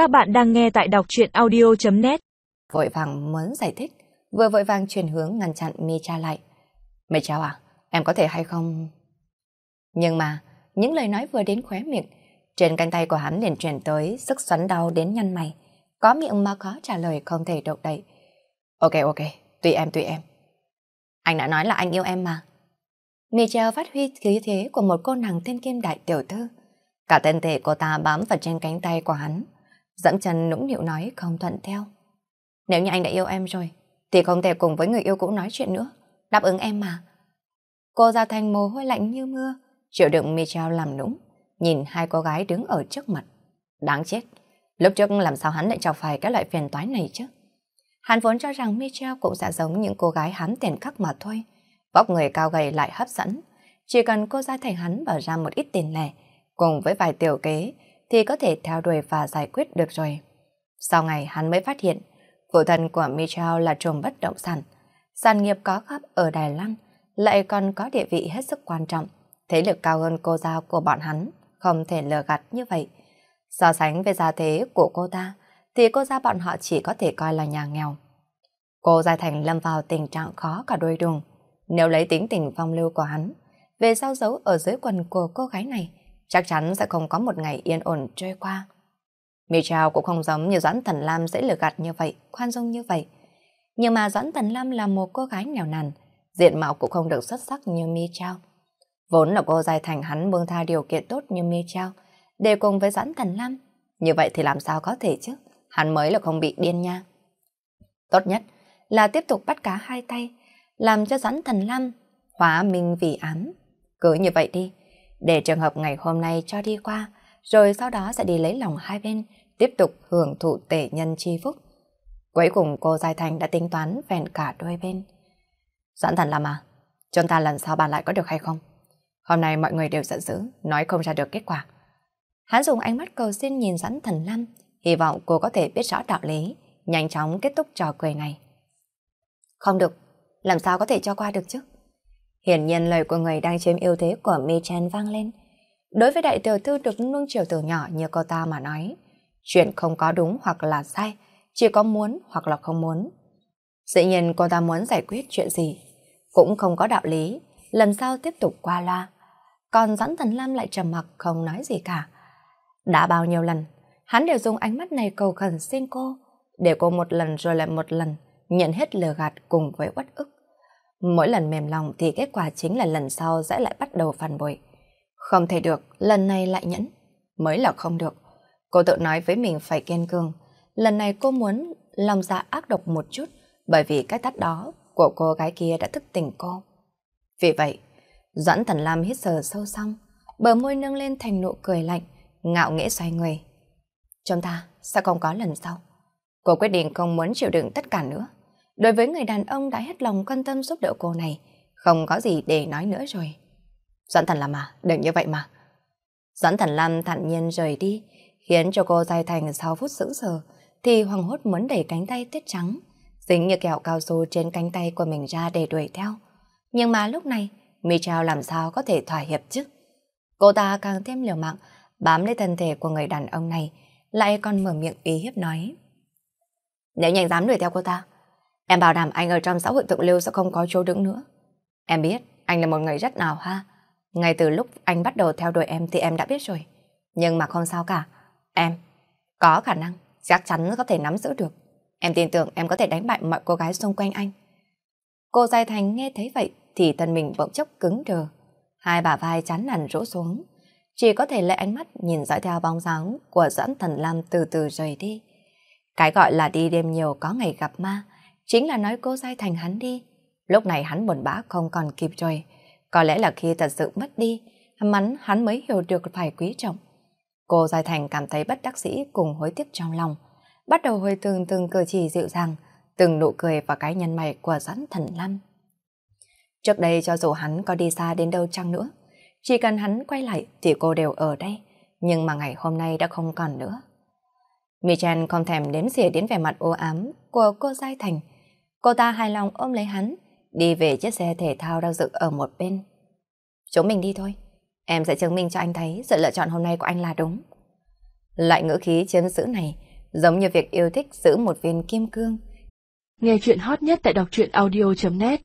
Các bạn đang nghe tại đọc truyện audio.net Vội vàng muốn giải thích, vừa vội vàng chuyển hướng ngăn chặn Micha lại. Mày chào à, em có thể hay không... Nhưng mà, những lời nói vừa đến khóe miệng, trên cánh tay của hắn liền chuyển tới sức xoắn đau đến nhăn mày. Có miệng mà khó trả lời không thể động đậy. Ok ok, tùy em tùy em. Anh đã nói là anh yêu em mà. Michelle phát huy khí thế của một cô nàng tên kim đại tiểu thư. Cả thân thể cô ta bám vào trên cánh tay của hắn, dẫm chân nũng nịu nói không thuận theo. Nếu như anh đã yêu em rồi, thì không thể cùng với người yêu cũ nói chuyện nữa. Đáp ứng em mà. Cô ra thành mồ hôi lạnh như mưa, chịu đựng Michelle làm nũng, nhìn hai cô gái đứng ở trước mặt. Đáng chết, lúc trước làm sao hắn lại chọc phải cái loại phiền toái này chứ? Hắn vốn cho rằng Michelle cũng sẽ giống những cô gái hám tiền khắc mà thôi. Vóc người cao gầy lại hấp dẫn. Chỉ cần cô ra thành hắn bỏ ra một ít tiền lẻ, cùng với vài tiểu kế, thì có thể theo đuổi và giải quyết được rồi. Sau ngày hắn mới phát hiện, phụ thân của Michelle là trùm bất động sản. Sản nghiệp có khắp ở Đài Loan, lại còn có địa vị hết sức quan trọng. Thế lực cao hơn cô giao của bọn hắn, không thể lừa gạt như vậy. So sánh với gia thế của cô ta, thì cô gia bọn họ chỉ có thể coi là nhà nghèo. Cô Gia Thành lâm vào tình trạng khó cả đôi đường, Nếu lấy tính tình phong lưu của hắn, về sau giấu ở dưới quần của cô gái này, chắc chắn sẽ không có một ngày yên ổn trôi qua. Michelle cũng không giống như Doãn Thần Lam dễ lừa gạt như vậy, khoan dung như vậy. Nhưng mà Doãn Thần Lam là một cô gái nghèo nàn, diện mạo cũng không được xuất sắc như Michelle. Vốn là cô dài Thành hắn buông tha điều kiện tốt như Michelle, để cùng với Doãn Thần Lam. Như vậy thì làm sao có thể chứ? Hắn mới là không bị điên nha. Tốt nhất là tiếp tục bắt cá hai tay, làm cho Doãn Thần Lam hóa minh vì ám. Cứ như vậy đi, để trường hợp ngày hôm nay cho đi qua, rồi sau đó sẽ đi lấy lòng hai bên, tiếp tục hưởng thụ tể nhân chi phúc. Cuối cùng cô Giai Thành đã tính toán vẹn cả đôi bên. Doãn Thần làm à, chúng ta lần sau bàn lại có được hay không? Hôm nay mọi người đều giận dữ, nói không ra được kết quả. Hắn dùng ánh mắt cầu xin nhìn Doãn Thần Lâm, hy vọng cô có thể biết rõ đạo lý, nhanh chóng kết thúc trò cười này. Không được, làm sao có thể cho qua được chứ? Hiển nhiên lời của người đang chiếm ưu thế của Mi Chen vang lên. Đối với đại tiểu thư được nuông chiều từ nhỏ như cô ta mà nói, chuyện không có đúng hoặc là sai, chỉ có muốn hoặc là không muốn. Dĩ nhiên cô ta muốn giải quyết chuyện gì, cũng không có đạo lý, lần sau tiếp tục qua loa. Còn Doãn Thần Lam lại trầm mặc không nói gì cả. Đã bao nhiêu lần, hắn đều dùng ánh mắt này cầu khẩn xin cô, để cô một lần rồi lại một lần nhận hết lừa gạt cùng với uất ức. Mỗi lần mềm lòng thì kết quả chính là lần sau sẽ lại bắt đầu phản bội. Không thể được, lần này lại nhẫn. Mới là không được. Cô tự nói với mình phải kiên cường. Lần này cô muốn lòng dạ ác độc một chút bởi vì cái tắt đó của cô gái kia đã thức tỉnh cô. Vì vậy, Doãn Thần Lam hít sờ sâu xong, bờ môi nâng lên thành nụ cười lạnh, ngạo nghễ xoay người. Chúng ta sẽ không có lần sau. Cô quyết định không muốn chịu đựng tất cả nữa. Đối với người đàn ông đã hết lòng quan tâm giúp đỡ cô này, không có gì để nói nữa rồi. Doãn Thần Lam à, đừng như vậy mà. Doãn Thần Lam thản nhiên rời đi, khiến cho cô dài thành 6 phút sững sờ, thì hoàng hốt muốn đẩy cánh tay tuyết trắng, dính như kẹo cao su trên cánh tay của mình ra để đuổi theo. Nhưng mà lúc này, Michelle làm sao có thể thỏa hiệp chứ? Cô ta càng thêm liều mạng, bám lấy thân thể của người đàn ông này, lại còn mở miệng ý hiếp nói. Nếu nhanh dám đuổi theo cô ta, em bảo đảm anh ở trong xã hội thượng lưu sẽ không có chỗ đứng nữa. Em biết anh là một người rất nào ha. Ngay từ lúc anh bắt đầu theo đuổi em thì em đã biết rồi. Nhưng mà không sao cả. Em có khả năng, chắc chắn có thể nắm giữ được. Em tin tưởng em có thể đánh bại mọi cô gái xung quanh anh. Cô Giai Thành nghe thấy vậy thì thân mình bỗng chốc cứng đờ. Hai bà vai chán nản rũ xuống. Chỉ có thể lấy ánh mắt nhìn dõi theo bóng dáng của Doãn Thần Lam từ từ rời đi. Cái gọi là đi đêm nhiều có ngày gặp ma, chính là nói cô Giai Thành hắn đi. Lúc này hắn buồn bã không còn kịp rồi. Có lẽ là khi thật sự mất đi, mắn hắn mới hiểu được phải quý trọng. Cô Giai Thành cảm thấy bất đắc dĩ cùng hối tiếc trong lòng. Bắt đầu hồi từng từng cử chỉ dịu dàng, từng nụ cười và cái nhân mày của Doãn Thần lâm. Trước đây cho dù hắn có đi xa đến đâu chăng nữa, chỉ cần hắn quay lại thì cô đều ở đây, nhưng mà ngày hôm nay đã không còn nữa. Michel không thèm đếm xỉa đến vẻ mặt ô ám của cô Giai Thành. Cô ta hài lòng ôm lấy hắn, đi về chiếc xe thể thao đang dựng ở một bên. Chúng mình đi thôi, em sẽ chứng minh cho anh thấy sự lựa chọn hôm nay của anh là đúng. Loại ngữ khí chiếm giữ này giống như việc yêu thích giữ một viên kim cương. Nghe chuyện hot nhất tại đọc truyện audio.net